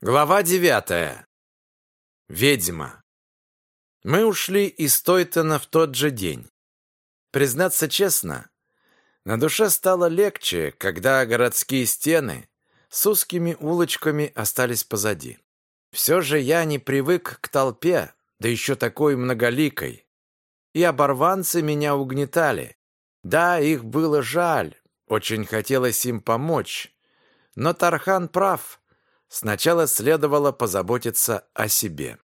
Глава девятая. Ведьма. Мы ушли из Тойтона в тот же день. Признаться честно, на душе стало легче, когда городские стены с узкими улочками остались позади. Все же я не привык к толпе, да еще такой многоликой. И оборванцы меня угнетали. Да, их было жаль, очень хотелось им помочь. Но Тархан прав. Сначала следовало позаботиться о себе.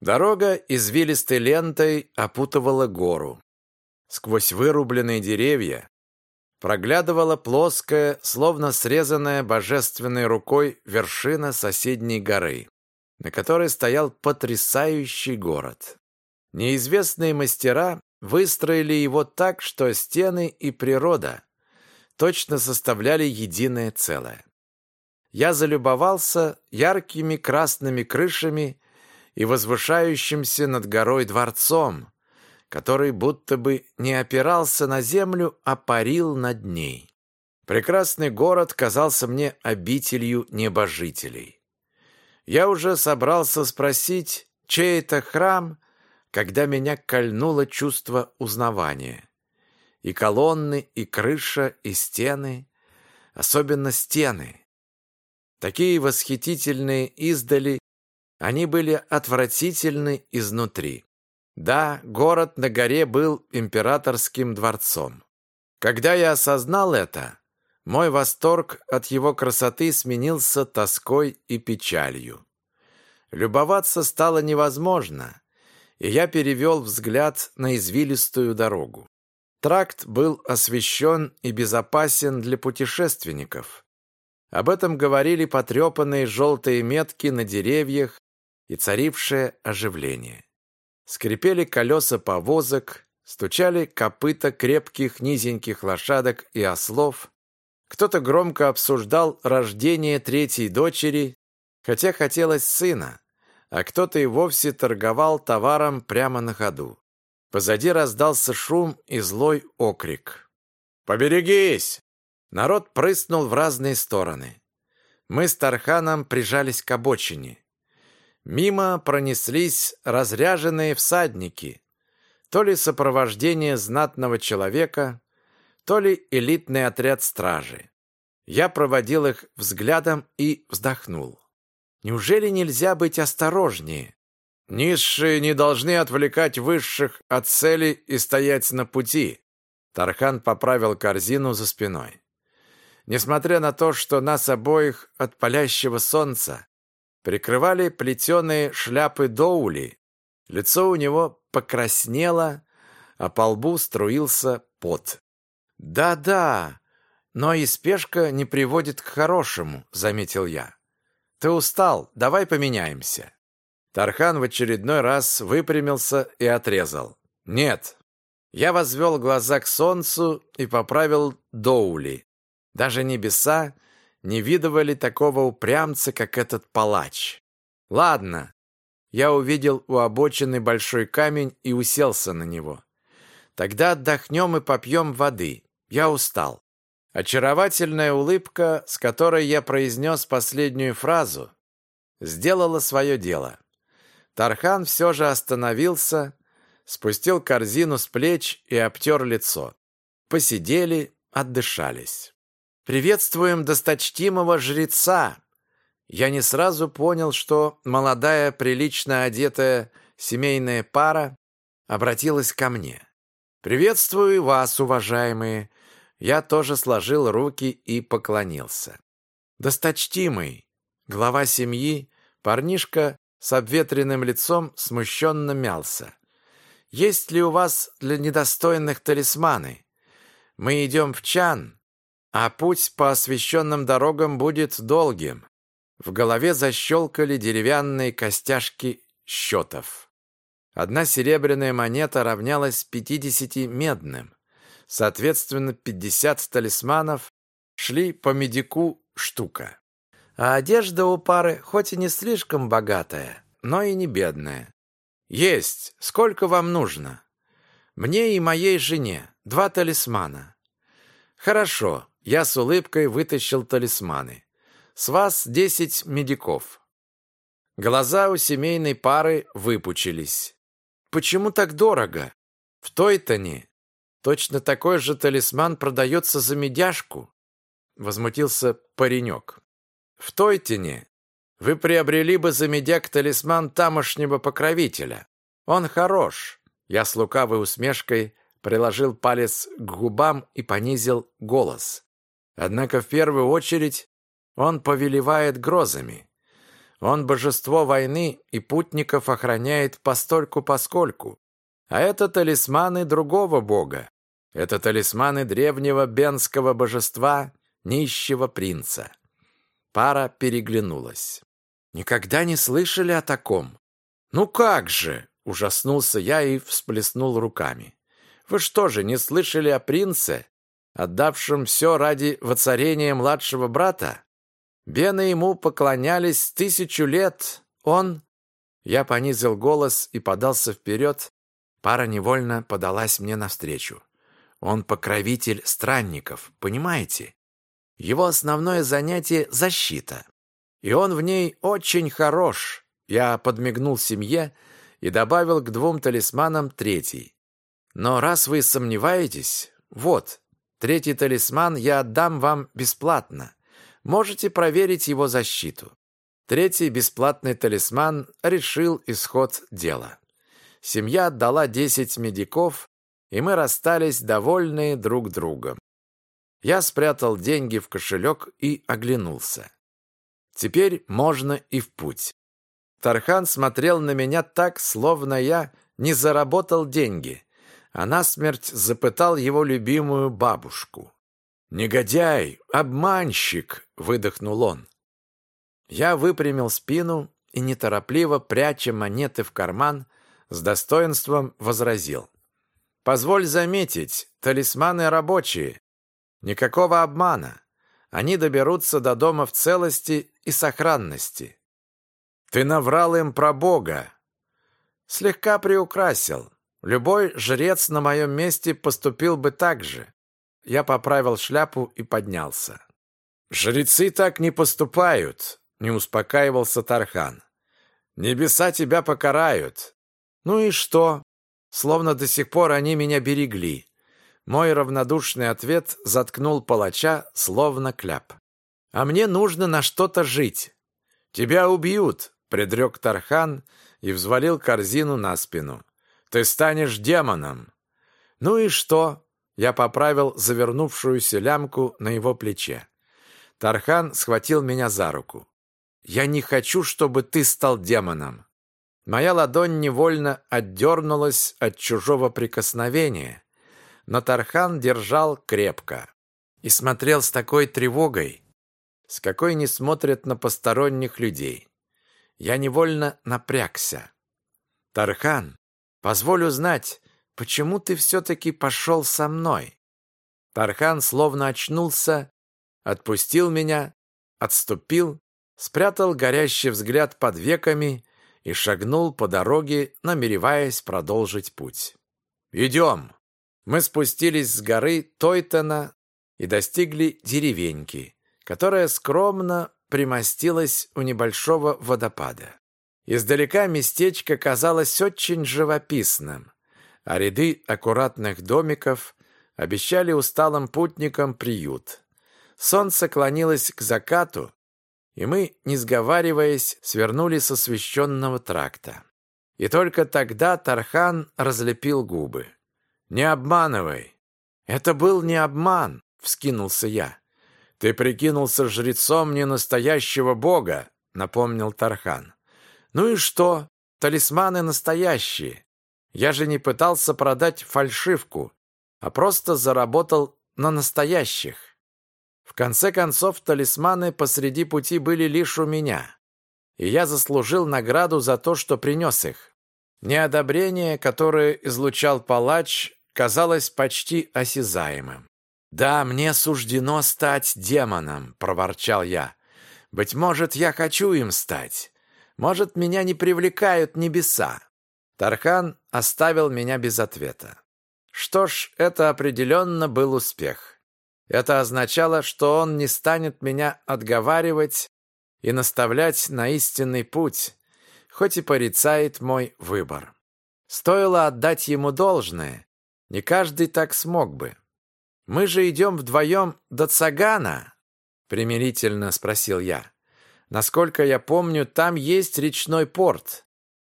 Дорога извилистой лентой опутывала гору. Сквозь вырубленные деревья проглядывала плоская, словно срезанная божественной рукой вершина соседней горы, на которой стоял потрясающий город. Неизвестные мастера выстроили его так, что стены и природа точно составляли единое целое я залюбовался яркими красными крышами и возвышающимся над горой дворцом, который будто бы не опирался на землю, а парил над ней. Прекрасный город казался мне обителью небожителей. Я уже собрался спросить, чей это храм, когда меня кольнуло чувство узнавания. И колонны, и крыша, и стены, особенно стены. Такие восхитительные издали, они были отвратительны изнутри. Да, город на горе был императорским дворцом. Когда я осознал это, мой восторг от его красоты сменился тоской и печалью. Любоваться стало невозможно, и я перевел взгляд на извилистую дорогу. Тракт был освещен и безопасен для путешественников. Об этом говорили потрепанные желтые метки на деревьях и царившее оживление. Скрипели колеса повозок, стучали копыта крепких низеньких лошадок и ослов. Кто-то громко обсуждал рождение третьей дочери, хотя хотелось сына, а кто-то и вовсе торговал товаром прямо на ходу. Позади раздался шум и злой окрик. «Поберегись! Народ прыснул в разные стороны. Мы с Тарханом прижались к обочине. Мимо пронеслись разряженные всадники. То ли сопровождение знатного человека, то ли элитный отряд стражи. Я проводил их взглядом и вздохнул. Неужели нельзя быть осторожнее? Низшие не должны отвлекать высших от цели и стоять на пути. Тархан поправил корзину за спиной. Несмотря на то, что нас обоих от палящего солнца прикрывали плетеные шляпы доули, лицо у него покраснело, а по лбу струился пот. «Да-да, но и спешка не приводит к хорошему», — заметил я. «Ты устал, давай поменяемся». Тархан в очередной раз выпрямился и отрезал. «Нет». Я возвел глаза к солнцу и поправил доули, даже небеса не видывали такого упрямца, как этот палач. Ладно. Я увидел у обочины большой камень и уселся на него. Тогда отдохнем и попьем воды. Я устал. Очаровательная улыбка, с которой я произнес последнюю фразу, сделала свое дело. Тархан все же остановился, спустил корзину с плеч и обтер лицо. Посидели, отдышались. «Приветствуем досточтимого жреца!» Я не сразу понял, что молодая, прилично одетая семейная пара обратилась ко мне. «Приветствую вас, уважаемые!» Я тоже сложил руки и поклонился. «Досточтимый!» Глава семьи, парнишка с обветренным лицом смущенно мялся. «Есть ли у вас для недостойных талисманы? Мы идем в Чан, а путь по освещенным дорогам будет долгим. В голове защелкали деревянные костяшки счетов. Одна серебряная монета равнялась 50 медным. Соответственно, 50 талисманов шли по медику штука. А одежда у пары хоть и не слишком богатая, но и не бедная. «Есть! Сколько вам нужно?» «Мне и моей жене. Два талисмана». «Хорошо. Я с улыбкой вытащил талисманы. С вас десять медиков». Глаза у семейной пары выпучились. «Почему так дорого? В Тойтоне точно такой же талисман продается за медяшку», возмутился паренек. «В Тойтоне вы приобрели бы за медяк талисман тамошнего покровителя. Он хорош». Я с лукавой усмешкой приложил палец к губам и понизил голос. Однако в первую очередь он повелевает грозами. Он божество войны и путников охраняет постольку-поскольку. А это талисманы другого бога. Это талисманы древнего бенского божества, нищего принца. Пара переглянулась. Никогда не слышали о таком. Ну как же, ужаснулся я и всплеснул руками. Вы что же, не слышали о принце, отдавшем все ради воцарения младшего брата? Бены ему поклонялись тысячу лет. Он...» Я понизил голос и подался вперед. Пара невольно подалась мне навстречу. Он покровитель странников, понимаете? Его основное занятие — защита. И он в ней очень хорош. Я подмигнул семье и добавил к двум талисманам третий. Но раз вы сомневаетесь, вот, третий талисман я отдам вам бесплатно. Можете проверить его защиту. Третий бесплатный талисман решил исход дела. Семья отдала 10 медиков, и мы расстались довольные друг другом. Я спрятал деньги в кошелек и оглянулся. Теперь можно и в путь. Тархан смотрел на меня так, словно я не заработал деньги, а насмерть запытал его любимую бабушку. «Негодяй! Обманщик!» — выдохнул он. Я выпрямил спину и, неторопливо пряча монеты в карман, с достоинством возразил. «Позволь заметить, талисманы рабочие. Никакого обмана. Они доберутся до дома в целости и сохранности. Ты наврал им про Бога. Слегка приукрасил. Любой жрец на моем месте поступил бы так же. Я поправил шляпу и поднялся. «Жрецы так не поступают», — не успокаивался Тархан. «Небеса тебя покарают». «Ну и что?» Словно до сих пор они меня берегли. Мой равнодушный ответ заткнул палача, словно кляп. «А мне нужно на что-то жить». «Тебя убьют», — предрек Тархан и взвалил корзину на спину. «Ты станешь демоном». «Ну и что?» Я поправил завернувшуюся лямку на его плече. Тархан схватил меня за руку. «Я не хочу, чтобы ты стал демоном». Моя ладонь невольно отдернулась от чужого прикосновения, но Тархан держал крепко и смотрел с такой тревогой, с какой не смотрят на посторонних людей. Я невольно напрягся. «Тархан, позволю знать, почему ты все-таки пошел со мной?» Тархан словно очнулся, отпустил меня, отступил, спрятал горящий взгляд под веками и шагнул по дороге, намереваясь продолжить путь. «Идем!» Мы спустились с горы Тойтона и достигли деревеньки, которая скромно примостилась у небольшого водопада. Издалека местечко казалось очень живописным а ряды аккуратных домиков обещали усталым путникам приют. Солнце клонилось к закату, и мы, не сговариваясь, свернули с освещенного тракта. И только тогда Тархан разлепил губы. «Не обманывай!» «Это был не обман!» — вскинулся я. «Ты прикинулся жрецом ненастоящего бога!» — напомнил Тархан. «Ну и что? Талисманы настоящие. Я же не пытался продать фальшивку, а просто заработал на настоящих. В конце концов, талисманы посреди пути были лишь у меня, и я заслужил награду за то, что принес их. Неодобрение, которое излучал палач, казалось почти осязаемым. «Да, мне суждено стать демоном», — проворчал я. «Быть может, я хочу им стать. Может, меня не привлекают небеса. Тархан оставил меня без ответа. Что ж, это определенно был успех. Это означало, что он не станет меня отговаривать и наставлять на истинный путь, хоть и порицает мой выбор. Стоило отдать ему должное, не каждый так смог бы. «Мы же идем вдвоем до Цагана?» — примирительно спросил я. «Насколько я помню, там есть речной порт.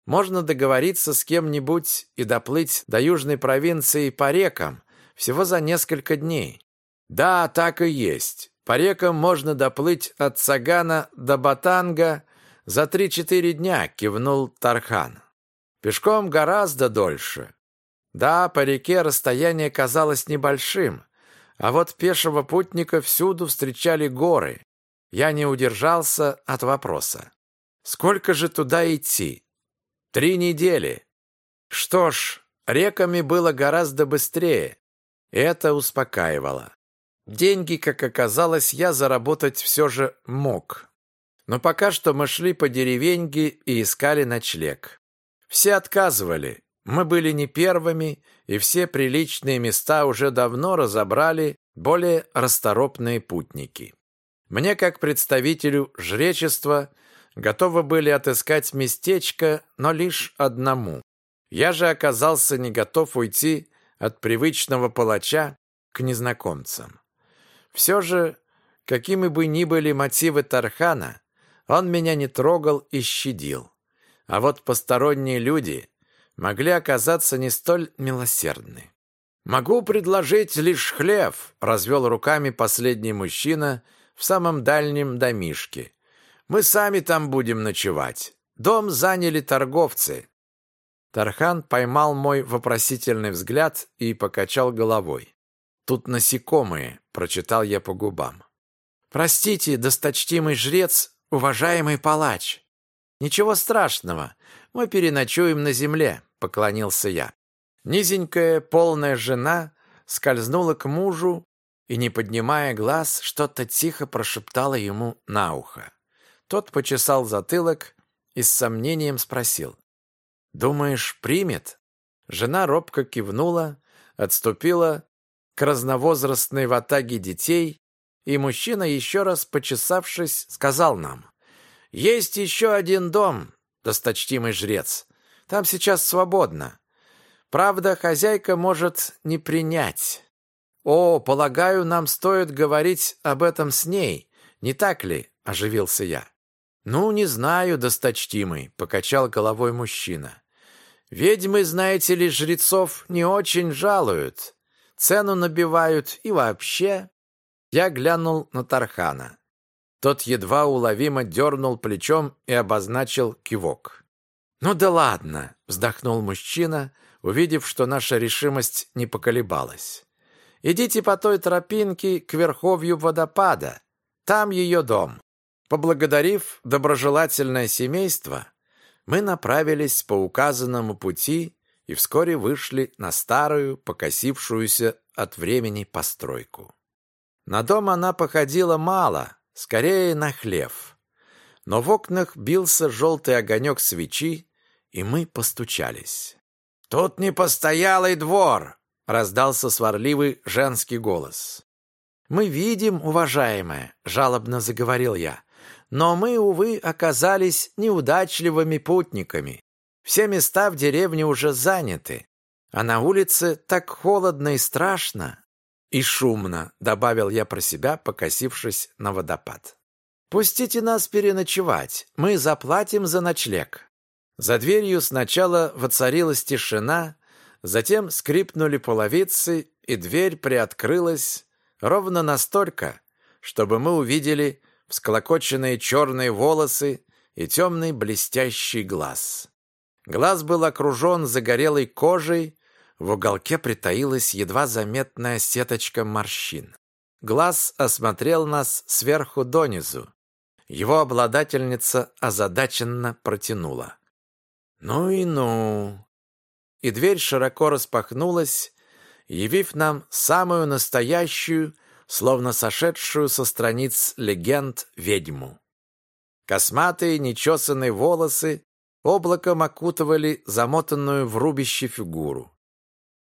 Можно договориться с кем-нибудь и доплыть до южной провинции по рекам всего за несколько дней». «Да, так и есть. По рекам можно доплыть от Цагана до Батанга за три-четыре дня», — кивнул Тархан. «Пешком гораздо дольше. Да, по реке расстояние казалось небольшим, а вот пешего путника всюду встречали горы. Я не удержался от вопроса. «Сколько же туда идти?» «Три недели». Что ж, реками было гораздо быстрее. Это успокаивало. Деньги, как оказалось, я заработать все же мог. Но пока что мы шли по деревеньке и искали ночлег. Все отказывали. Мы были не первыми, и все приличные места уже давно разобрали более расторопные путники. Мне, как представителю жречества, готовы были отыскать местечко, но лишь одному. Я же оказался не готов уйти от привычного палача к незнакомцам. Все же, какими бы ни были мотивы Тархана, он меня не трогал и щадил. А вот посторонние люди могли оказаться не столь милосердны. «Могу предложить лишь хлев», — развел руками последний мужчина в самом дальнем домишке. «Мы сами там будем ночевать. Дом заняли торговцы». Тархан поймал мой вопросительный взгляд и покачал головой. «Тут насекомые», — прочитал я по губам. «Простите, досточтимый жрец, уважаемый палач. Ничего страшного, мы переночуем на земле», — поклонился я. Низенькая, полная жена скользнула к мужу и, не поднимая глаз, что-то тихо прошептала ему на ухо. Тот почесал затылок и с сомнением спросил. «Думаешь, примет?» Жена робко кивнула, отступила к разновозрастной ватаге детей, и мужчина, еще раз почесавшись, сказал нам, «Есть еще один дом, досточтимый жрец. Там сейчас свободно. Правда, хозяйка может не принять. О, полагаю, нам стоит говорить об этом с ней, не так ли?» – оживился я. «Ну, не знаю, досточтимый», – покачал головой мужчина. «Ведьмы, знаете ли, жрецов не очень жалуют цену набивают и вообще...» Я глянул на Тархана. Тот едва уловимо дернул плечом и обозначил кивок. «Ну да ладно!» — вздохнул мужчина, увидев, что наша решимость не поколебалась. «Идите по той тропинке к верховью водопада. Там ее дом». Поблагодарив доброжелательное семейство, мы направились по указанному пути и вскоре вышли на старую, покосившуюся от времени постройку. На дом она походила мало, скорее на хлев. Но в окнах бился желтый огонек свечи, и мы постучались. «Тут не постоялый двор!» — раздался сварливый женский голос. «Мы видим, уважаемая», — жалобно заговорил я, «но мы, увы, оказались неудачливыми путниками. Все места в деревне уже заняты, а на улице так холодно и страшно. И шумно, добавил я про себя, покосившись на водопад. Пустите нас переночевать, мы заплатим за ночлег. За дверью сначала воцарилась тишина, затем скрипнули половицы, и дверь приоткрылась ровно настолько, чтобы мы увидели всклокоченные черные волосы и темный блестящий глаз. Глаз был окружен загорелой кожей, в уголке притаилась едва заметная сеточка морщин. Глаз осмотрел нас сверху донизу. Его обладательница озадаченно протянула. «Ну и ну!» И дверь широко распахнулась, явив нам самую настоящую, словно сошедшую со страниц легенд ведьму. Косматые нечесанные волосы облаком окутывали замотанную в рубище фигуру.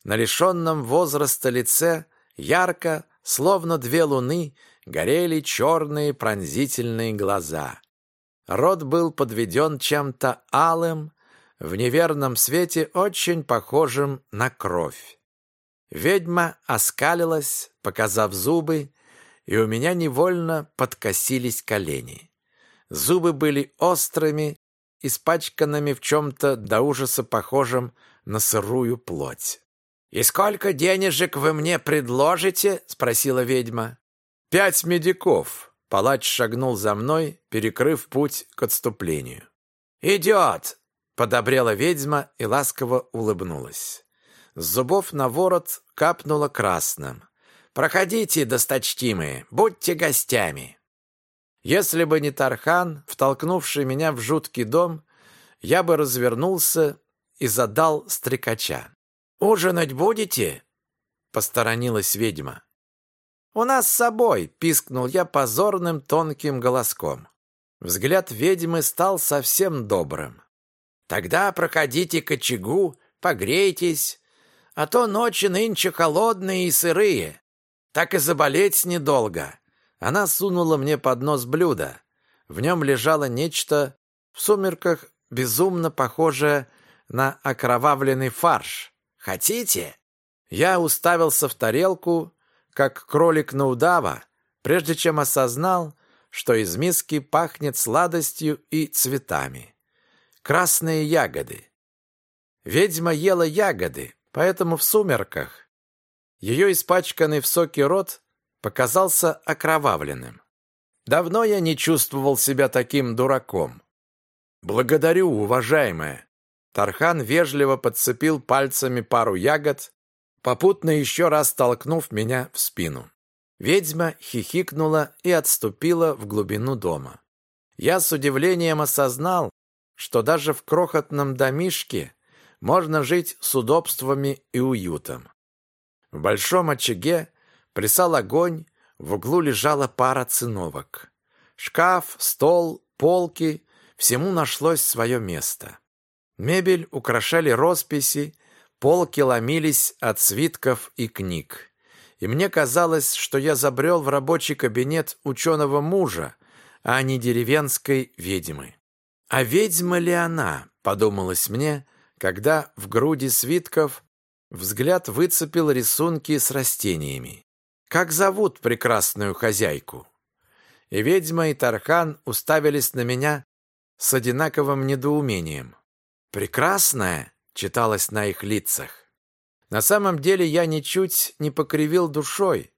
На лишенном возраста лице ярко, словно две луны, горели черные пронзительные глаза. Рот был подведен чем-то алым, в неверном свете очень похожим на кровь. Ведьма оскалилась, показав зубы, и у меня невольно подкосились колени. Зубы были острыми, испачканными в чем-то до ужаса похожем на сырую плоть. «И сколько денежек вы мне предложите?» — спросила ведьма. «Пять медиков». Палач шагнул за мной, перекрыв путь к отступлению. «Идет!» — подобрела ведьма и ласково улыбнулась. С зубов на ворот капнуло красным. «Проходите, досточтимые, будьте гостями!» Если бы не Тархан, втолкнувший меня в жуткий дом, я бы развернулся и задал стрекача. «Ужинать будете?» — посторонилась ведьма. «У нас с собой!» — пискнул я позорным тонким голоском. Взгляд ведьмы стал совсем добрым. «Тогда проходите к очагу, погрейтесь, а то ночи нынче холодные и сырые. Так и заболеть недолго». Она сунула мне под нос блюдо. В нем лежало нечто в сумерках безумно похожее на окровавленный фарш. Хотите?» Я уставился в тарелку, как кролик на удава, прежде чем осознал, что из миски пахнет сладостью и цветами. Красные ягоды. Ведьма ела ягоды, поэтому в сумерках ее испачканный в соке рот показался окровавленным. Давно я не чувствовал себя таким дураком. «Благодарю, уважаемая!» Тархан вежливо подцепил пальцами пару ягод, попутно еще раз толкнув меня в спину. Ведьма хихикнула и отступила в глубину дома. Я с удивлением осознал, что даже в крохотном домишке можно жить с удобствами и уютом. В большом очаге плясал огонь, в углу лежала пара циновок. Шкаф, стол, полки — всему нашлось свое место. Мебель украшали росписи, полки ломились от свитков и книг. И мне казалось, что я забрел в рабочий кабинет ученого мужа, а не деревенской ведьмы. А ведьма ли она, подумалось мне, когда в груди свитков взгляд выцепил рисунки с растениями. Как зовут прекрасную хозяйку? И ведьма, и Тархан уставились на меня с одинаковым недоумением. «Прекрасная!» — читалось на их лицах. На самом деле я ничуть не покривил душой.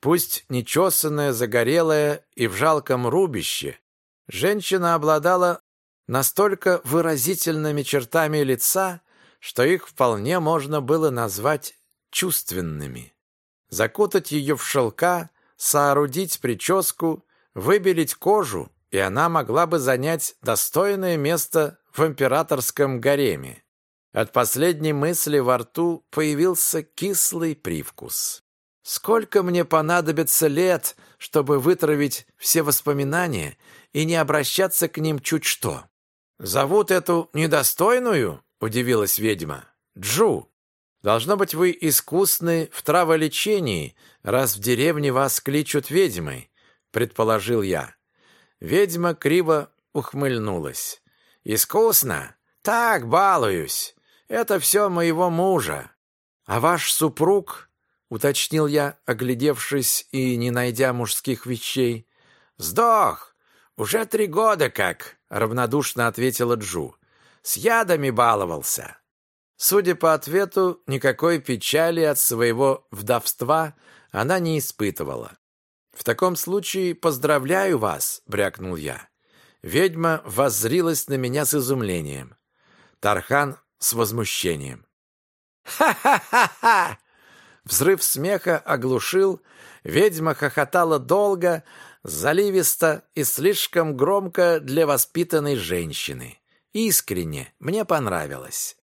Пусть нечесанная, загорелая и в жалком рубище, женщина обладала настолько выразительными чертами лица, что их вполне можно было назвать чувственными. Закутать ее в шелка, соорудить прическу, выбелить кожу, и она могла бы занять достойное место в императорском гареме. От последней мысли во рту появился кислый привкус. Сколько мне понадобится лет, чтобы вытравить все воспоминания и не обращаться к ним чуть что? «Зовут эту недостойную?» — удивилась ведьма. «Джу. Должно быть, вы искусны в траволечении, раз в деревне вас кличут ведьмой», — предположил я. Ведьма криво ухмыльнулась. Искусно? Так, балуюсь. Это все моего мужа. А ваш супруг, уточнил я, оглядевшись и не найдя мужских вещей, сдох. Уже три года как, равнодушно ответила Джу. С ядами баловался. Судя по ответу, никакой печали от своего вдовства она не испытывала. «В таком случае поздравляю вас», — брякнул я. Ведьма воззрилась на меня с изумлением. Тархан с возмущением. «Ха-ха-ха-ха!» Взрыв смеха оглушил, ведьма хохотала долго, заливисто и слишком громко для воспитанной женщины. Искренне, мне понравилось.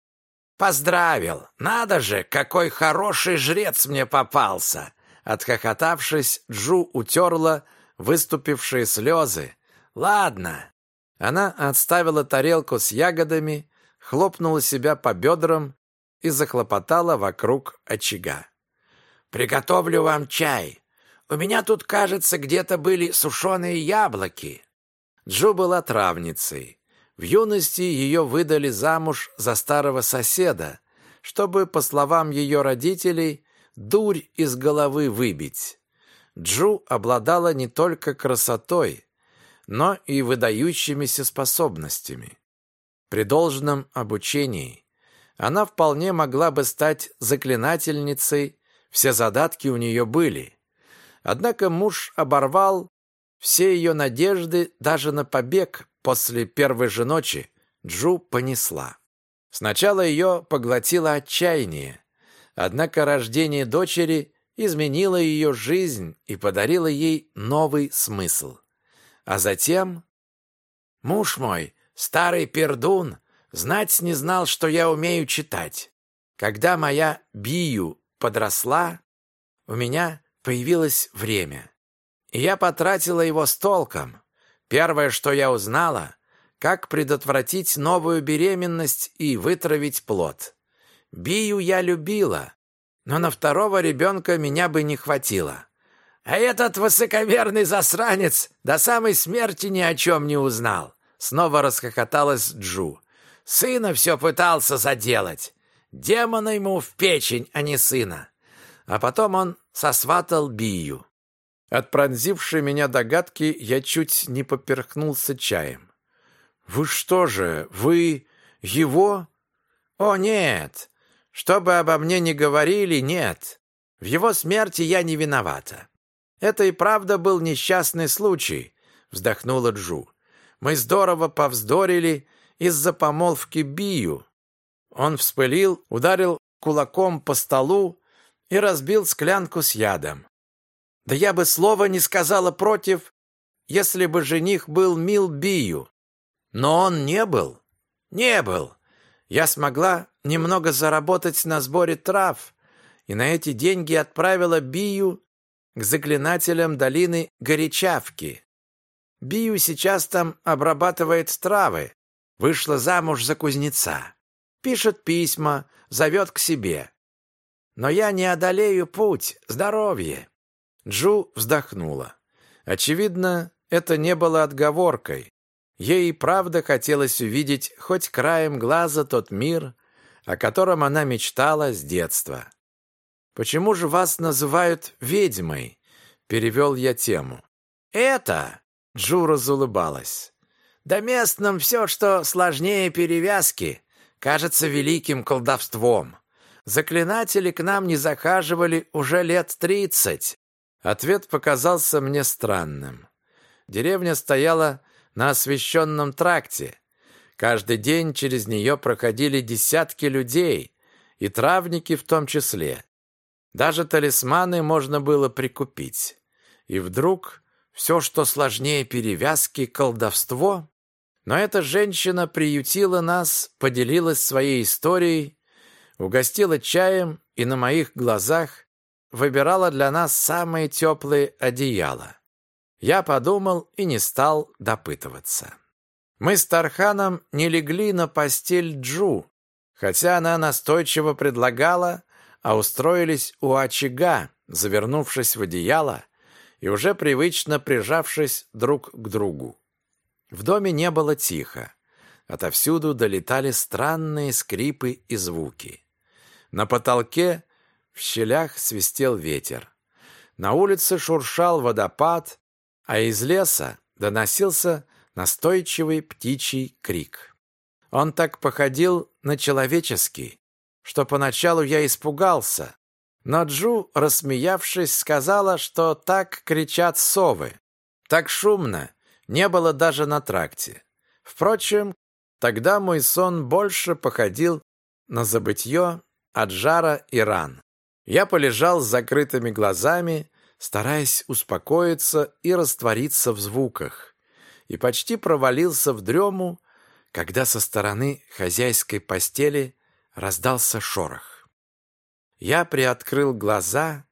«Поздравил! Надо же, какой хороший жрец мне попался!» Отхохотавшись, Джу утерла выступившие слезы, Ладно. Она отставила тарелку с ягодами, хлопнула себя по бедрам и захлопотала вокруг очага. «Приготовлю вам чай. У меня тут, кажется, где-то были сушеные яблоки». Джу была травницей. В юности ее выдали замуж за старого соседа, чтобы, по словам ее родителей, дурь из головы выбить. Джу обладала не только красотой, но и выдающимися способностями. При должном обучении она вполне могла бы стать заклинательницей, все задатки у нее были. Однако муж оборвал все ее надежды даже на побег после первой же ночи Джу понесла. Сначала ее поглотило отчаяние, однако рождение дочери изменило ее жизнь и подарило ей новый смысл. А затем... Муж мой, старый пердун, знать не знал, что я умею читать. Когда моя Бию подросла, у меня появилось время. И я потратила его с толком. Первое, что я узнала, как предотвратить новую беременность и вытравить плод. Бию я любила, но на второго ребенка меня бы не хватило. А этот высоковерный засранец до самой смерти ни о чем не узнал. Снова расхохоталась Джу. Сына все пытался заделать. Демона ему в печень, а не сына. А потом он сосватал Бию. От пронзившей меня догадки я чуть не поперхнулся чаем. «Вы что же, вы его?» «О, нет! Что бы обо мне ни говорили, нет. В его смерти я не виновата. Это и правда был несчастный случай», — вздохнула Джу. «Мы здорово повздорили из-за помолвки Бию. Он вспылил, ударил кулаком по столу и разбил склянку с ядом. Да я бы слова не сказала против, если бы жених был мил Бию. Но он не был. Не был. Я смогла немного заработать на сборе трав, и на эти деньги отправила Бию к заклинателям долины Горячавки. Бию сейчас там обрабатывает травы, вышла замуж за кузнеца. Пишет письма, зовет к себе. Но я не одолею путь, здоровье. Джу вздохнула. Очевидно, это не было отговоркой. Ей и правда хотелось увидеть хоть краем глаза тот мир, о котором она мечтала с детства. «Почему же вас называют ведьмой?» — перевел я тему. «Это...» — Джу разулыбалась. «Да местным все, что сложнее перевязки, кажется великим колдовством. Заклинатели к нам не захаживали уже лет тридцать. Ответ показался мне странным. Деревня стояла на освещенном тракте. Каждый день через нее проходили десятки людей, и травники в том числе. Даже талисманы можно было прикупить. И вдруг все, что сложнее перевязки, колдовство. Но эта женщина приютила нас, поделилась своей историей, угостила чаем и на моих глазах выбирала для нас самые теплые одеяла. Я подумал и не стал допытываться. Мы с Тарханом не легли на постель Джу, хотя она настойчиво предлагала, а устроились у очага, завернувшись в одеяло и уже привычно прижавшись друг к другу. В доме не было тихо. Отовсюду долетали странные скрипы и звуки. На потолке в щелях свистел ветер. На улице шуршал водопад, а из леса доносился настойчивый птичий крик. Он так походил на человеческий, что поначалу я испугался, но Джу, рассмеявшись, сказала, что так кричат совы. Так шумно, не было даже на тракте. Впрочем, тогда мой сон больше походил на забытье от жара и ран. Я полежал с закрытыми глазами, стараясь успокоиться и раствориться в звуках, и почти провалился в дрему, когда со стороны хозяйской постели раздался шорох. Я приоткрыл глаза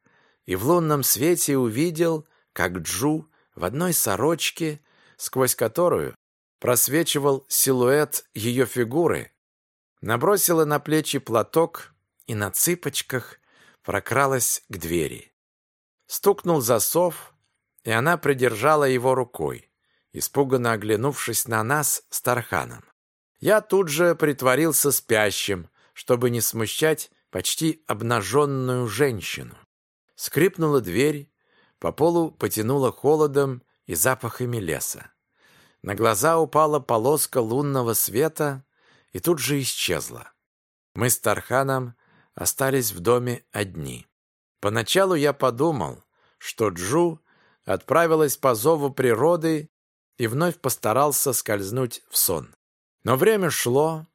и в лунном свете увидел, как Джу в одной сорочке, сквозь которую просвечивал силуэт ее фигуры, набросила на плечи платок и на цыпочках прокралась к двери. Стукнул засов, и она придержала его рукой, испуганно оглянувшись на нас с Тарханом. Я тут же притворился спящим, чтобы не смущать почти обнаженную женщину. Скрипнула дверь, по полу потянуло холодом и запахами леса. На глаза упала полоска лунного света и тут же исчезла. Мы с Тарханом остались в доме одни. Поначалу я подумал, что Джу отправилась по зову природы и вновь постарался скользнуть в сон. Но время шло,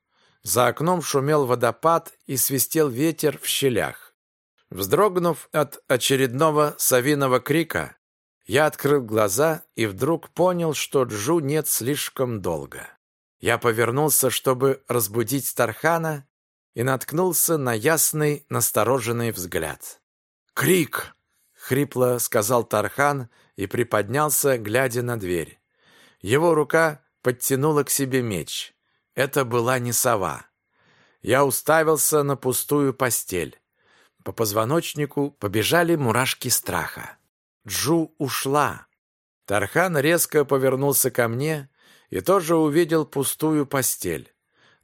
за окном шумел водопад и свистел ветер в щелях. Вздрогнув от очередного совиного крика, я открыл глаза и вдруг понял, что Джу нет слишком долго. Я повернулся, чтобы разбудить Тархана, и наткнулся на ясный, настороженный взгляд. «Крик!» — хрипло сказал Тархан и приподнялся, глядя на дверь. Его рука подтянула к себе меч. Это была не сова. Я уставился на пустую постель. По позвоночнику побежали мурашки страха. Джу ушла. Тархан резко повернулся ко мне и тоже увидел пустую постель.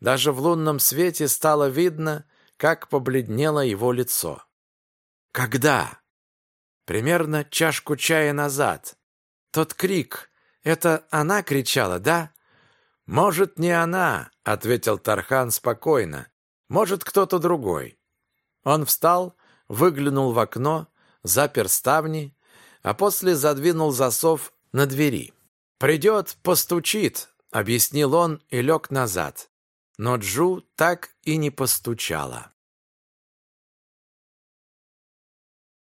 Даже в лунном свете стало видно, как побледнело его лицо. «Когда?» «Примерно чашку чая назад. Тот крик, это она кричала, да?» «Может, не она», — ответил Тархан спокойно. «Может, кто-то другой». Он встал, выглянул в окно, запер ставни, а после задвинул засов на двери. «Придет, постучит», — объяснил он и лег назад. Но Джу так и не постучала.